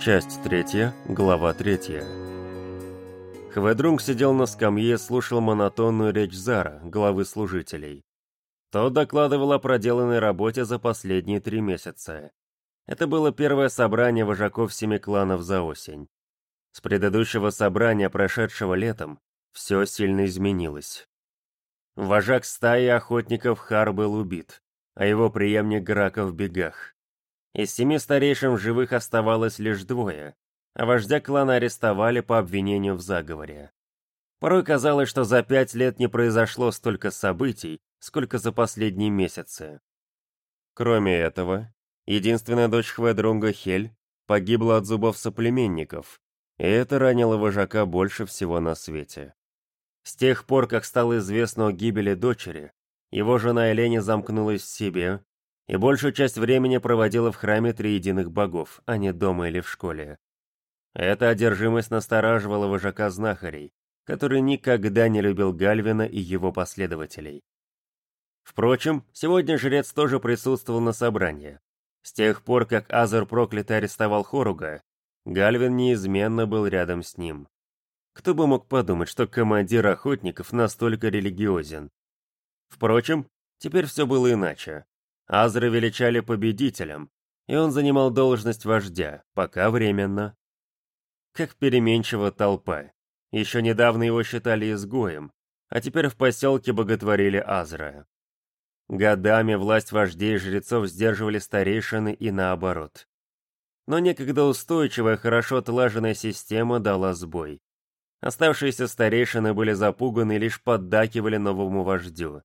Часть третья, глава третья. Хведрунг сидел на скамье слушал монотонную речь Зара, главы служителей. Тот докладывал о проделанной работе за последние три месяца. Это было первое собрание вожаков семи кланов за осень. С предыдущего собрания, прошедшего летом, все сильно изменилось. Вожак стаи охотников Хар был убит, а его преемник Грака в бегах. Из семи старейшин живых оставалось лишь двое, а вождя клана арестовали по обвинению в заговоре. Порой казалось, что за пять лет не произошло столько событий, сколько за последние месяцы. Кроме этого, единственная дочь Хведрунга Хель погибла от зубов соплеменников, и это ранило вожака больше всего на свете. С тех пор, как стало известно о гибели дочери, его жена Элени замкнулась в себе и большую часть времени проводила в храме триединых богов, а не дома или в школе. Эта одержимость настораживала вожака знахарей, который никогда не любил Гальвина и его последователей. Впрочем, сегодня жрец тоже присутствовал на собрании. С тех пор, как Азер проклятый арестовал Хоруга, Гальвин неизменно был рядом с ним. Кто бы мог подумать, что командир охотников настолько религиозен. Впрочем, теперь все было иначе. Азра величали победителем, и он занимал должность вождя, пока временно. Как переменчива толпа. Еще недавно его считали изгоем, а теперь в поселке боготворили Азра. Годами власть вождей и жрецов сдерживали старейшины и наоборот. Но некогда устойчивая, хорошо отлаженная система дала сбой. Оставшиеся старейшины были запуганы и лишь поддакивали новому вождю.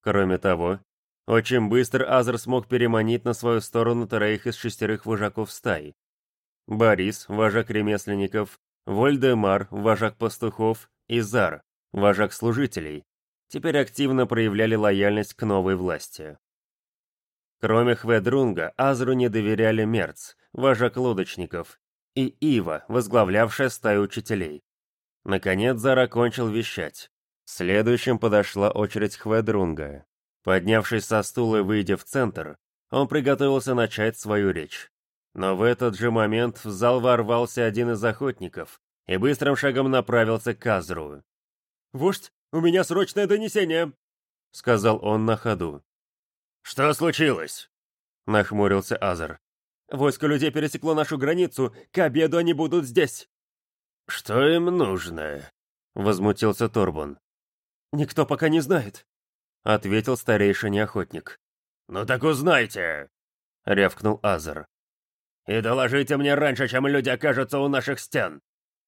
Кроме того, очень быстро Азр смог переманить на свою сторону троих из шестерых вожаков стаи. Борис, вожак ремесленников, Вольдемар, вожак пастухов, и Зар, вожак служителей, теперь активно проявляли лояльность к новой власти. Кроме Хведрунга, Азру не доверяли Мерц, вожак лодочников, и Ива, возглавлявшая стаю учителей. Наконец Зар окончил вещать. Следующим подошла очередь Хведрунга. Поднявшись со стула и выйдя в центр, он приготовился начать свою речь. Но в этот же момент в зал ворвался один из охотников и быстрым шагом направился к Азру. «Вождь, у меня срочное донесение!» — сказал он на ходу. «Что случилось?» — нахмурился Азар. «Войско людей пересекло нашу границу, к обеду они будут здесь!» «Что им нужно?» — возмутился Торбун. «Никто пока не знает», — ответил старейший охотник. «Ну так узнайте!» — рявкнул Азар. «И доложите мне раньше, чем люди окажутся у наших стен.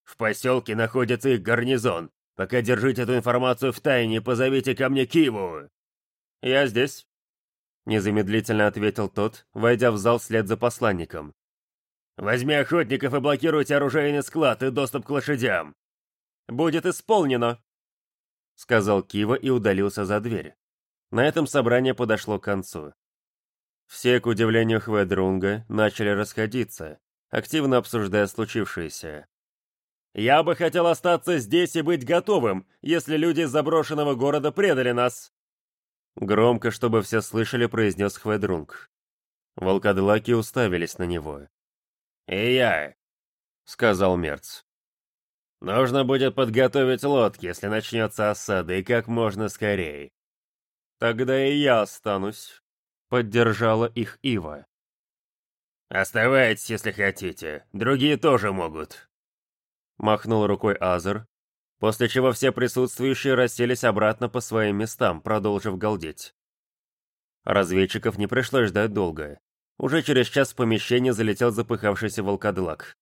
В поселке находится их гарнизон. Пока держите эту информацию в тайне, позовите ко мне Киву!» «Я здесь», — незамедлительно ответил тот, войдя в зал вслед за посланником. «Возьми охотников и блокируйте оружейный склад и доступ к лошадям». «Будет исполнено», — сказал Кива и удалился за дверь. На этом собрание подошло к концу. Все, к удивлению Хведрунга, начали расходиться, активно обсуждая случившееся. «Я бы хотел остаться здесь и быть готовым, если люди из заброшенного города предали нас!» Громко, чтобы все слышали, произнес Хведрунг. Волкодлаки уставились на него. «И я», — сказал Мерц. «Нужно будет подготовить лодки, если начнется осада, и как можно скорее. «Тогда и я останусь», — поддержала их Ива. «Оставайтесь, если хотите. Другие тоже могут», — махнул рукой Азер, после чего все присутствующие расселись обратно по своим местам, продолжив галдеть. Разведчиков не пришлось ждать долго. Уже через час в помещение залетел запыхавшийся волкодлак.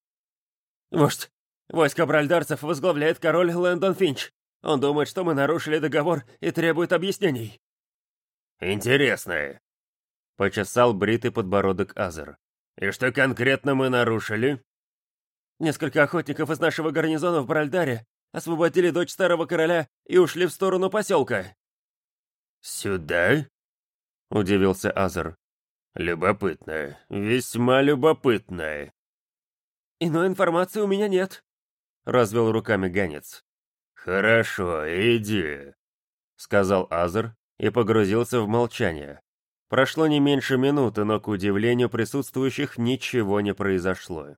«Вождь, войско бральдарцев возглавляет король Лэндон Финч. Он думает, что мы нарушили договор и требует объяснений». «Интересно», — почесал бритый подбородок Азер. «И что конкретно мы нарушили?» «Несколько охотников из нашего гарнизона в Бральдаре освободили дочь старого короля и ушли в сторону поселка». «Сюда?» — удивился Азер. «Любопытно, весьма любопытно». «Иной информации у меня нет», — развел руками Ганец. «Хорошо, иди», — сказал Азер и погрузился в молчание. Прошло не меньше минуты, но, к удивлению присутствующих, ничего не произошло.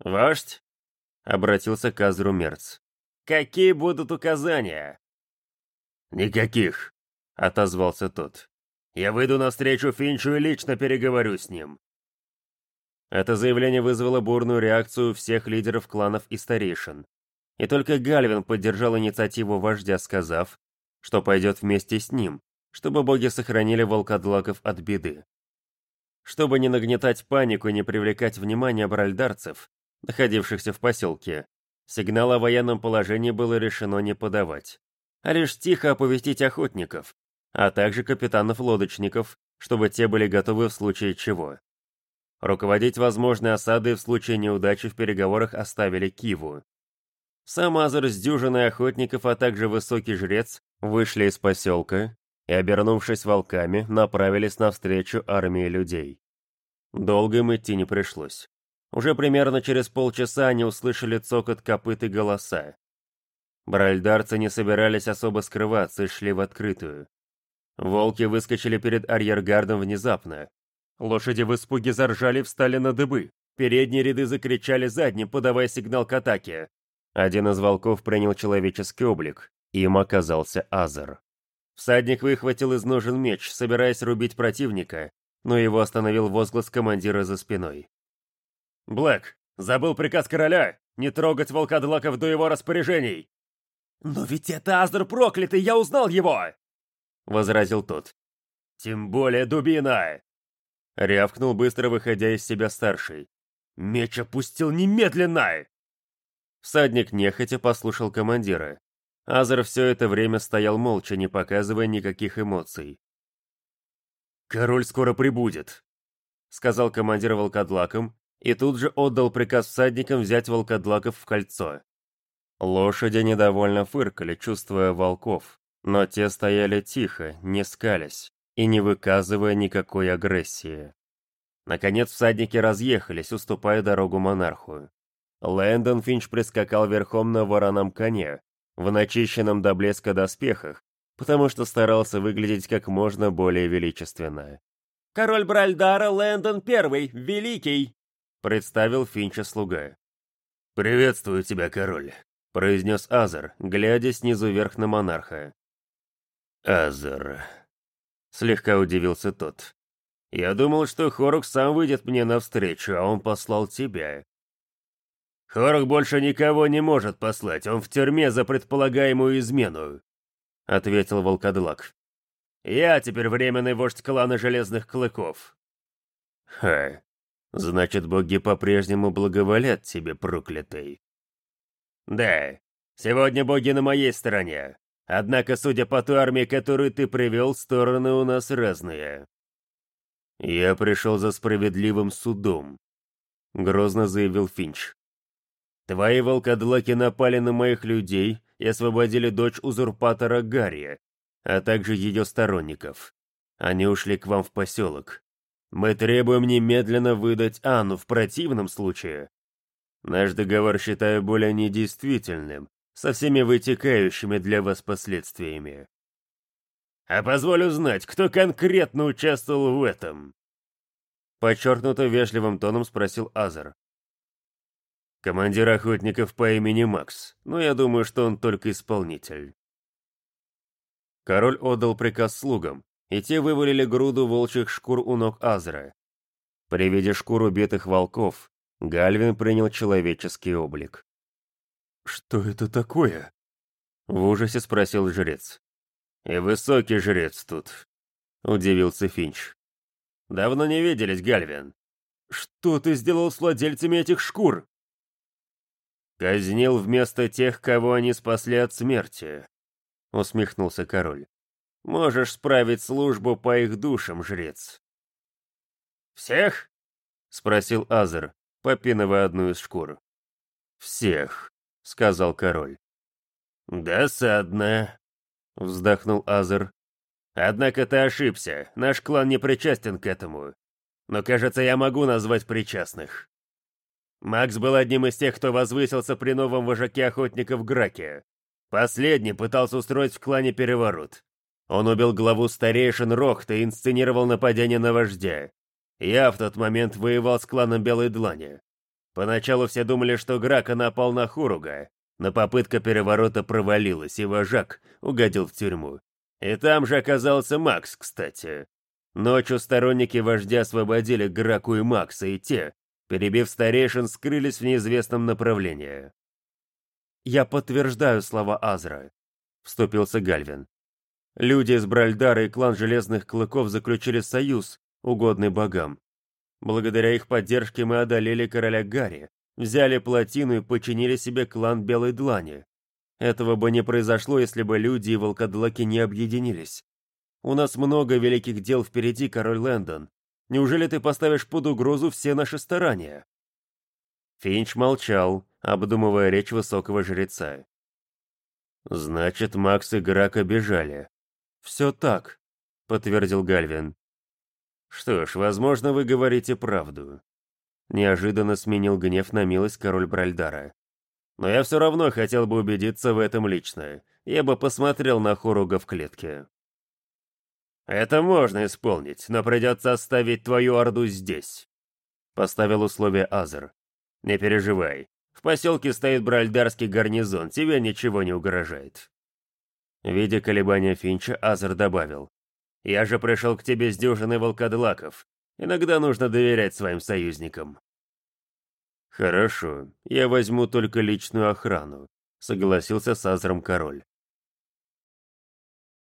«Вождь?» — обратился к Азру Мерц. «Какие будут указания?» «Никаких», — отозвался тот. «Я выйду навстречу Финчу и лично переговорю с ним». Это заявление вызвало бурную реакцию всех лидеров кланов и старейшин. И только Гальвин поддержал инициативу вождя, сказав, что пойдет вместе с ним, чтобы боги сохранили волкодлаков от беды. Чтобы не нагнетать панику и не привлекать внимание бральдарцев, находившихся в поселке, сигнал о военном положении было решено не подавать, а лишь тихо оповестить охотников, а также капитанов-лодочников, чтобы те были готовы в случае чего. Руководить возможной осадой в случае неудачи в переговорах оставили Киву. Сам Азер с дюжиной охотников, а также высокий жрец вышли из поселка и, обернувшись волками, направились навстречу армии людей. Долго им идти не пришлось. Уже примерно через полчаса они услышали цокот копыт и голоса. Бральдарцы не собирались особо скрываться и шли в открытую. Волки выскочили перед арьергардом внезапно, Лошади в испуге заржали и встали на дыбы. Передние ряды закричали задним, подавая сигнал к атаке. Один из волков принял человеческий облик. Им оказался Азер. Всадник выхватил из ножен меч, собираясь рубить противника, но его остановил возглас командира за спиной. «Блэк, забыл приказ короля не трогать волкодлаков до его распоряжений!» «Но ведь это Азер проклятый, я узнал его!» — возразил тот. «Тем более дубина! Рявкнул, быстро выходя из себя старший. «Меч опустил немедленно!» Всадник нехотя послушал командира. Азер все это время стоял молча, не показывая никаких эмоций. «Король скоро прибудет», — сказал командир волкодлаком, и тут же отдал приказ всадникам взять волкодлаков в кольцо. Лошади недовольно фыркали, чувствуя волков, но те стояли тихо, не скались и не выказывая никакой агрессии. Наконец всадники разъехались, уступая дорогу монарху. Лэндон Финч прискакал верхом на вороном коне, в начищенном до блеска доспехах, потому что старался выглядеть как можно более величественно. «Король Бральдара Лэндон Первый, Великий!» — представил Финча слуга. «Приветствую тебя, король», — произнес Азер, глядя снизу вверх на монарха. «Азер», Слегка удивился тот. «Я думал, что Хорук сам выйдет мне навстречу, а он послал тебя». «Хорук больше никого не может послать, он в тюрьме за предполагаемую измену», — ответил волкодлак. «Я теперь временный вождь клана Железных Клыков». «Ха, значит, боги по-прежнему благоволят тебе, проклятый». «Да, сегодня боги на моей стороне. Однако, судя по той армии, которую ты привел, стороны у нас разные. Я пришел за справедливым судом, грозно заявил Финч. Твои волкодлаки напали на моих людей и освободили дочь узурпатора Гарри, а также ее сторонников. Они ушли к вам в поселок. Мы требуем немедленно выдать Анну в противном случае. Наш договор считаю более недействительным, со всеми вытекающими для вас последствиями. А позволю знать, кто конкретно участвовал в этом? Подчеркнуто вежливым тоном спросил Азар. Командир охотников по имени Макс, но я думаю, что он только исполнитель. Король отдал приказ слугам, и те вывалили груду волчьих шкур у ног Азра. При виде шкур убитых волков, Гальвин принял человеческий облик. «Что это такое?» В ужасе спросил жрец. «И высокий жрец тут», — удивился Финч. «Давно не виделись, Гальвин. Что ты сделал с владельцами этих шкур?» «Казнил вместо тех, кого они спасли от смерти», — усмехнулся король. «Можешь справить службу по их душам, жрец». «Всех?» — спросил Азер, попинывая одну из шкур. «Всех», — сказал король. «Досадно», — вздохнул Азер. «Однако ты ошибся, наш клан не причастен к этому. Но, кажется, я могу назвать причастных. Макс был одним из тех, кто возвысился при новом вожаке охотников Граке. Последний пытался устроить в клане переворот. Он убил главу старейшин Рохта и инсценировал нападение на вождя. Я в тот момент воевал с кланом Белой Длани. Поначалу все думали, что Грака напал на Хуруга, но попытка переворота провалилась, и вожак угодил в тюрьму. И там же оказался Макс, кстати. Ночью сторонники вождя освободили Граку и Макса, и те, перебив старейшин, скрылись в неизвестном направлении. «Я подтверждаю слова Азра», — вступился Гальвин. «Люди из Бральдара и клан Железных Клыков заключили союз, угодный богам. Благодаря их поддержке мы одолели короля Гарри, взяли плотину и подчинили себе клан Белой Длани. Этого бы не произошло, если бы люди и волкодлаки не объединились. У нас много великих дел впереди, король Лэндон. Неужели ты поставишь под угрозу все наши старания?» Финч молчал, обдумывая речь высокого жреца. «Значит, Макс и Грак обижали». «Все так», — подтвердил Гальвин. «Что ж, возможно, вы говорите правду». Неожиданно сменил гнев на милость король Бральдара. «Но я все равно хотел бы убедиться в этом лично. Я бы посмотрел на Хоруга в клетке». «Это можно исполнить, но придется оставить твою орду здесь», — поставил условие Азер. «Не переживай. В поселке стоит бральдарский гарнизон, тебе ничего не угрожает». Видя колебания Финча, Азер добавил. Я же пришел к тебе с дюжиной волкодлаков. Иногда нужно доверять своим союзникам». «Хорошо, я возьму только личную охрану», — согласился с Азром король.